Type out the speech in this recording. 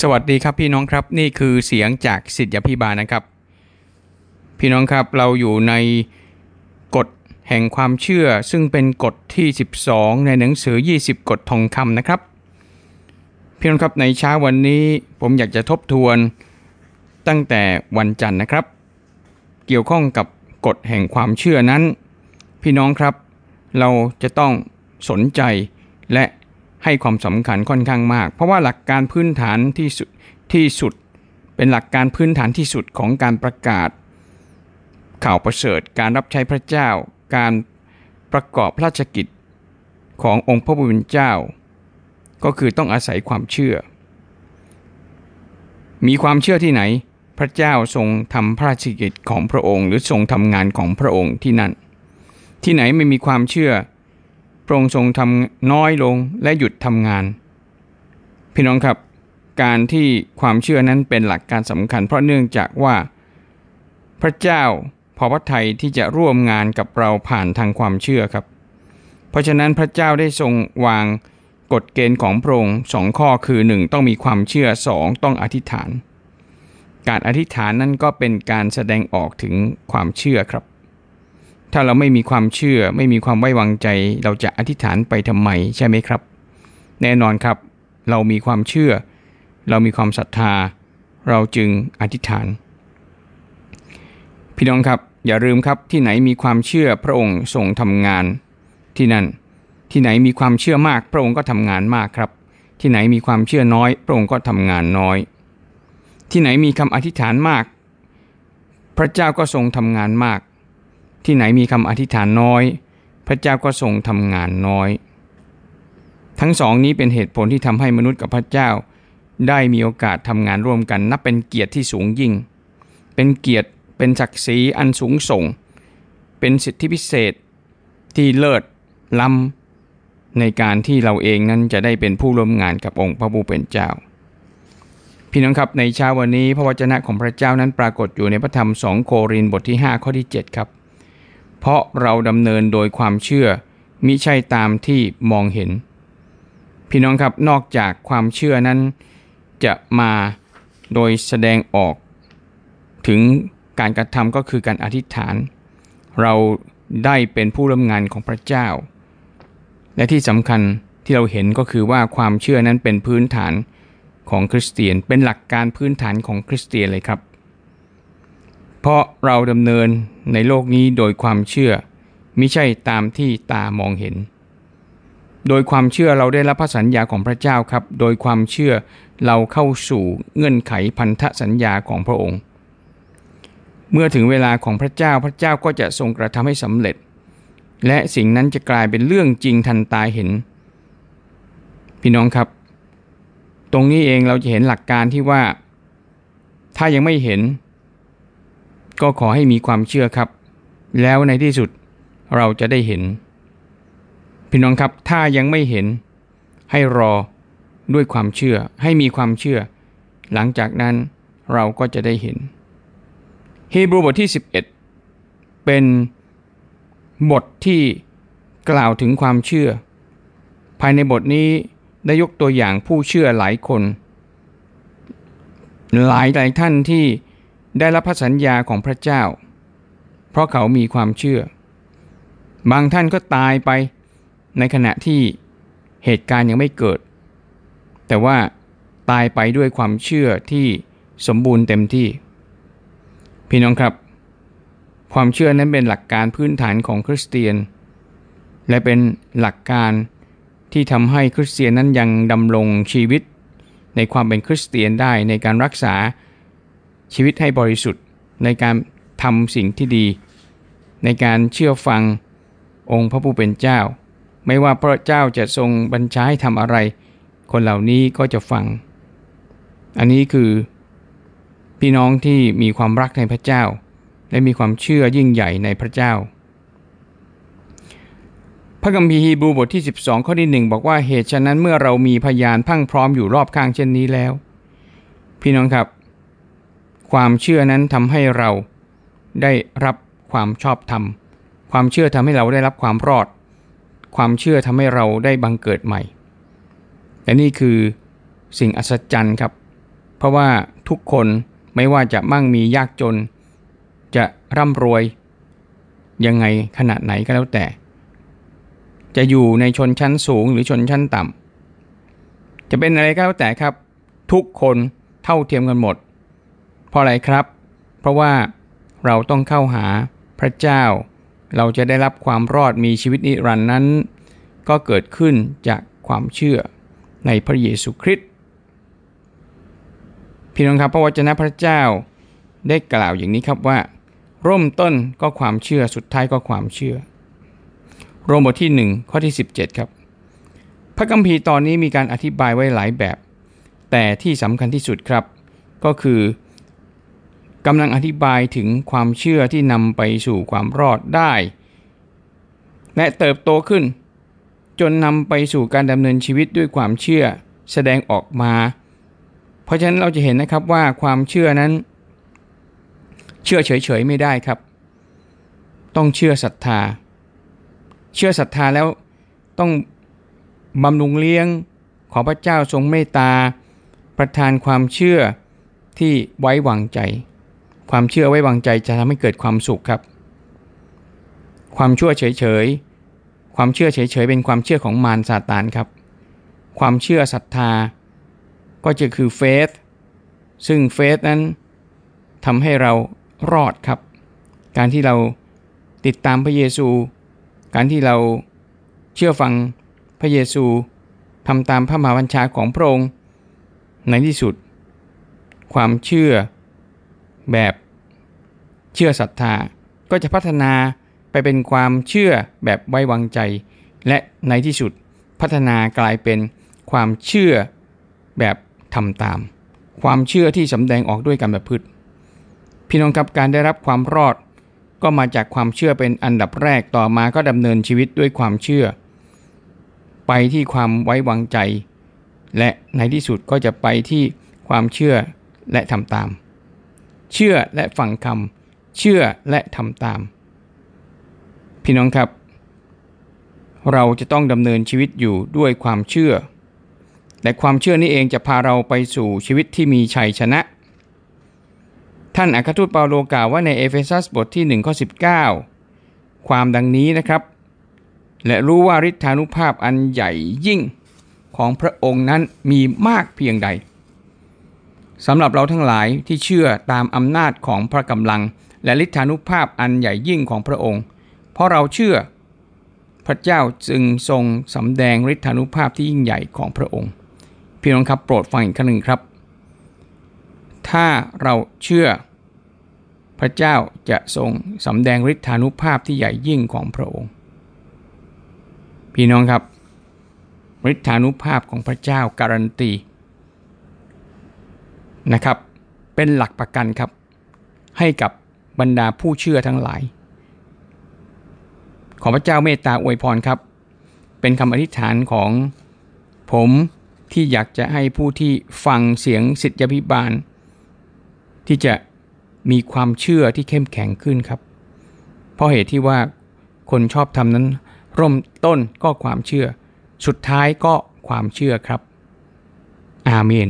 สวัสดีครับพี่น้องครับนี่คือเสียงจากสิทธิพิบาลนะครับ พี่น้องครับเราอยู่ในกฎแห่งความเชื่อซึ่งเป็นกฎที่ 12 ในหนังสือ 20 กฎทองคำนะครับ พี่น้องครับในเช้าวันนี้ผมอยากจะทบทวนตั้งแต่วันจันทร์นะครับ เกี่ยวข้องกับกฎแห่งความเชื่อนั้น พี่น้องครับ เราจะต้องสนใจและ ให้ความสำคัญค่อนข้างมาก เพราะว่าหลักการพื้นฐานที่สุดที่สุด เป็นหลักการพื้นฐานที่สุดของการประกาศ ข่าวประเสริฐการรับใช้พระเจ้า การประกอบพระราชกิจขององค์พระผู้เป็นเจ้า ก็คือต้องอาศัยความเชื่อ มีความเชื่อที่ไหน พระเจ้าทรงทำพระราชกิจของพระองค์ หรือทรงทำงานของพระองค์ที่นั่น ที่ไหนไม่มีความเชื่อ พระองค์ทรงทำน้อยลงและหยุดทำงาน พี่น้องครับ การที่ความเชื่อนั้นเป็นหลักการสำคัญ เพราะเนื่องจากว่า พระเจ้าพอพระทัยที่จะร่วมงานกับเราผ่านทางความเชื่อครับ เพราะฉะนั้นพระเจ้าได้ทรงวางกฎเกณฑ์ของพระองค์สองข้อคือ 1 ต้องมีความเชื่อ 2 ต้องอธิษฐาน การอธิษฐานนั้นก็เป็นการแสดงออกถึงความเชื่อครับ ถ้าเราไม่มีความเชื่อไม่มีความไว้วางใจ เราจะอธิษฐานไปทำไมใช่ไหมครับ แน่นอนครับ เรามีความเชื่อ เรามีความศรัทธา เราจึงอธิษฐาน พี่น้องครับอย่าลืมครับที่ไหนมีความเชื่อพระองค์ทรงทำงาน ที่นั่น ที่ไหนมีความเชื่อมาก พระองค์ก็ทำงานมากครับ ที่ไหนมีความเชื่อน้อย พระองค์ก็ทำงานน้อย ที่ไหนมีคำอธิษฐานมาก พระเจ้าก็ทรงทำงานมาก ที่ไหนมีคำอธิษฐานน้อย พระเจ้าก็ทรงทำงานน้อย ทั้งสองนี้เป็นเหตุผลที่ทำให้มนุษย์กับพระเจ้า ได้มีโอกาสทำงานร่วมกันนับเป็นเกียรติที่สูงยิ่ง เป็นเกียรติเป็นศักดิ์ศรีอันสูงส่ง เป็นสิทธิพิเศษที่เลิศล้ำในการที่เราเองนั้นจะได้เป็นผู้ร่วมงานกับองค์พระผู้เป็นเจ้า พี่น้องครับในเช้าวันนี้พระวจนะของพระเจ้านั้นปรากฏอยู่ในพระธรรมสองโครินธ์บทที่ 5 ข้อที่ 7 ครับ เพราะเราดำเนินโดยความเชื่อ มิใช่ตามที่มองเห็น พี่น้องครับนอกจากความเชื่อนั้น จะมาโดยแสดงออก ถึงการกระทำก็คือการอธิษฐาน เราได้เป็นผู้ร่วมงานของพระเจ้า และที่สำคัญที่เราเห็นก็คือว่าความเชื่อนั้นเป็นพื้นฐานของคริสเตียนเป็นหลักการพื้นฐานของคริสเตียนเลยครับ เพราะเราดำเนินในโลกนี้โดยความเชื่อมิใช่ตามที่ตามองเห็น โดยความเชื่อเราได้รับพระสัญญาของพระเจ้าครับ โดยความเชื่อเราเข้าสู่เงื่อนไขพันธสัญญาของพระองค์ เมื่อถึงเวลาของพระเจ้าพระเจ้าก็จะทรงกระทำให้สำเร็จ และสิ่งนั้นจะกลายเป็นเรื่องจริงทันตาเห็น พี่น้องครับ ตรงนี้เองเราจะเห็นหลักการที่ว่า ถ้ายังไม่เห็น ก็ขอให้มีความเชื่อครับ แล้วในที่สุดเราจะได้เห็น พี่น้องครับถ้ายังไม่เห็น ให้รอด้วยความเชื่อให้มีความเชื่อ หลังจากนั้นเราก็จะได้เห็นฮีบรูบทที่ 11 เป็นบทที่กล่าวถึงความเชื่อ ภายในบทนี้ได้ยกตัวอย่างผู้เชื่อหลายคน หลายหลายท่านที่ ได้รับพระสัญญาของพระเจ้า เพราะเขามีความเชื่อ บางท่านก็ตายไปในขณะที่เหตุการณ์ยังไม่เกิด แต่ว่าตายไปด้วยความเชื่อที่สมบูรณ์เต็มที่ พี่น้องครับ ความเชื่อนั้นเป็นหลักการพื้นฐานของคริสเตียน และเป็นหลักการที่ทำให้คริสเตียนนั้นยังดำรงชีวิต ในความเป็นคริสเตียนได้ในการรักษา ชีวิตให้บริสุทธิ์ ในการทำสิ่งที่ดี ในการเชื่อฟังองค์พระผู้เป็นเจ้า ไม่ว่าพระเจ้าจะทรงบัญชาให้ทำอะไร คนเหล่านี้ก็จะฟัง อันนี้คือ พี่น้องที่มีความรักในพระเจ้า และมีความเชื่อยิ่งใหญ่ในพระเจ้า พระคัมภีฮีบรูบทที่ 12 ข้อที่ 1 บอกว่าเหตุฉะนั้นเมื่อเรามีพยานพังพร้อมอยู่รอบข้างเช่นนี้แล้ว พี่น้องครับ ความเชื่อนั้นทำให้เราได้รับความชอบธรรม ความเชื่อทำให้เราได้รับความรอด ความเชื่อทำให้เราได้บังเกิดใหม่ และนี่คือสิ่งอัศจรรย์ครับ เพราะว่าทุกคนไม่ว่าจะมั่งมียากจน จะร่ำรวย ยังไงขนาดไหนก็แล้วแต่ จะอยู่ในชนชั้นสูงหรือชนชั้นต่ำจะเป็นอะไรก็แล้วแต่ครับ ทุกคนเท่าเทียมกันหมด เพราะอะไรครับ เพราะว่าเราต้องเข้าหาพระเจ้า เราจะได้รับความรอดมีชีวิตนิรันดร์นั้น ก็เกิดขึ้นจากความเชื่อในพระเยซูคริสต์พี่น้องครับพระวจนะพระเจ้าได้กล่าวอย่างนี้ครับว่า ร่มต้นก็ความเชื่อสุดท้ายก็ความเชื่อ โรมบทที่ 1 ข้อที่ 17 ครับ พระคัมภีร์ตอนนี้มีการอธิบายไว้หลายแบบ แต่ที่สำคัญที่สุดครับ ก็คือ กำลังอธิบายถึงความเชื่อที่นำไปสู่ความรอดได้ และเติบโตขึ้น จนนำไปสู่การดำเนินชีวิตด้วยความเชื่อแสดงออกมา เพราะฉะนั้นเราจะเห็นนะครับว่าความเชื่อนั้น เชื่อเฉยๆไม่ได้ครับ ต้องเชื่อศรัทธา เชื่อศรัทธาแล้วต้องบำรุงเลี้ยง ขอพระเจ้าทรงเมตตา ประทานความเชื่อที่ไว้วางใจ ความเชื่อไว้วางใจจะทำให้เกิดความสุขครับ ความชั่วเฉยๆ ความเชื่อเฉยๆ เป็นความเชื่อของมารซาตานครับ ความเชื่อศรัทธา ก็จะคือเฟสซึ่งเฟสนั้นทำให้เรารอดครับ การที่เราติดตามพระเยซู การที่เราเชื่อฟังพระเยซูทำตามพระมหาบัญชาของพระองค์ในที่สุด ความเชื่อ แบบเชื่อศรัทธาก็จะพัฒนาไปเป็นความเชื่อแบบไว้วางใจ และในที่สุดพัฒนากลายเป็นความเชื่อแบบทำตาม ความเชื่อที่สำแดงออกด้วยการประพฤติพี่น้องครับการได้รับความรอด ก็มาจากความเชื่อเป็นอันดับแรกต่อมาก็ดำเนินชีวิตด้วยความเชื่อ ไปที่ความไว้วางใจ และในที่สุดก็จะไปที่ความเชื่อและทำตาม เชื่อและฟังคำเชื่อและทำตาม พี่น้องครับ เราจะต้องดำเนินชีวิตอยู่ด้วยความเชื่อแต่ความเชื่อนี้เองจะพาเราไปสู่ชีวิตที่มีชัยชนะ ท่านอัครทูตเปาโลกล่าวว่าในเอเฟซัสบทที่1ข้อ19 ความดังนี้นะครับ และรู้ว่าฤทธานุภาพอันใหญ่ยิ่งของพระองค์นั้นมีมากเพียงใด สำหรับเราทั้งหลายที่เชื่อตามอำนาจของพระกำลัง และฤทธานุภาพอันใหญ่ยิ่งของพระองค์ เพราะเราเชื่อ พระเจ้าจึงทรงสำแดงฤทธานุภาพที่ยิ่งใหญ่ของพระองค์ พี่น้องครับโปรดฟังอีกครั้งหนึ่งครับ ถ้าเราเชื่อ พระเจ้าจะทรงสำแดงฤทธานุภาพที่ใหญ่ยิ่งของพระองค์ พี่น้องครับฤทธานุภาพของพระเจ้าการันตี นะครับ เป็นหลักประกันครับ ให้กับบรรดาผู้เชื่อทั้งหลาย ขอพระเจ้าเมตตาอวยพรครับ เป็นคำอธิษฐานของผมที่อยากจะให้ผู้ที่ฟังเสียงสิทธิพิบาล ที่จะมีความเชื่อที่เข้มแข็งขึ้นครับ เพราะเหตุที่ว่าคนชอบทำนั้น ร่มต้นก็ความเชื่อ สุดท้ายก็ความเชื่อครับ อาเมน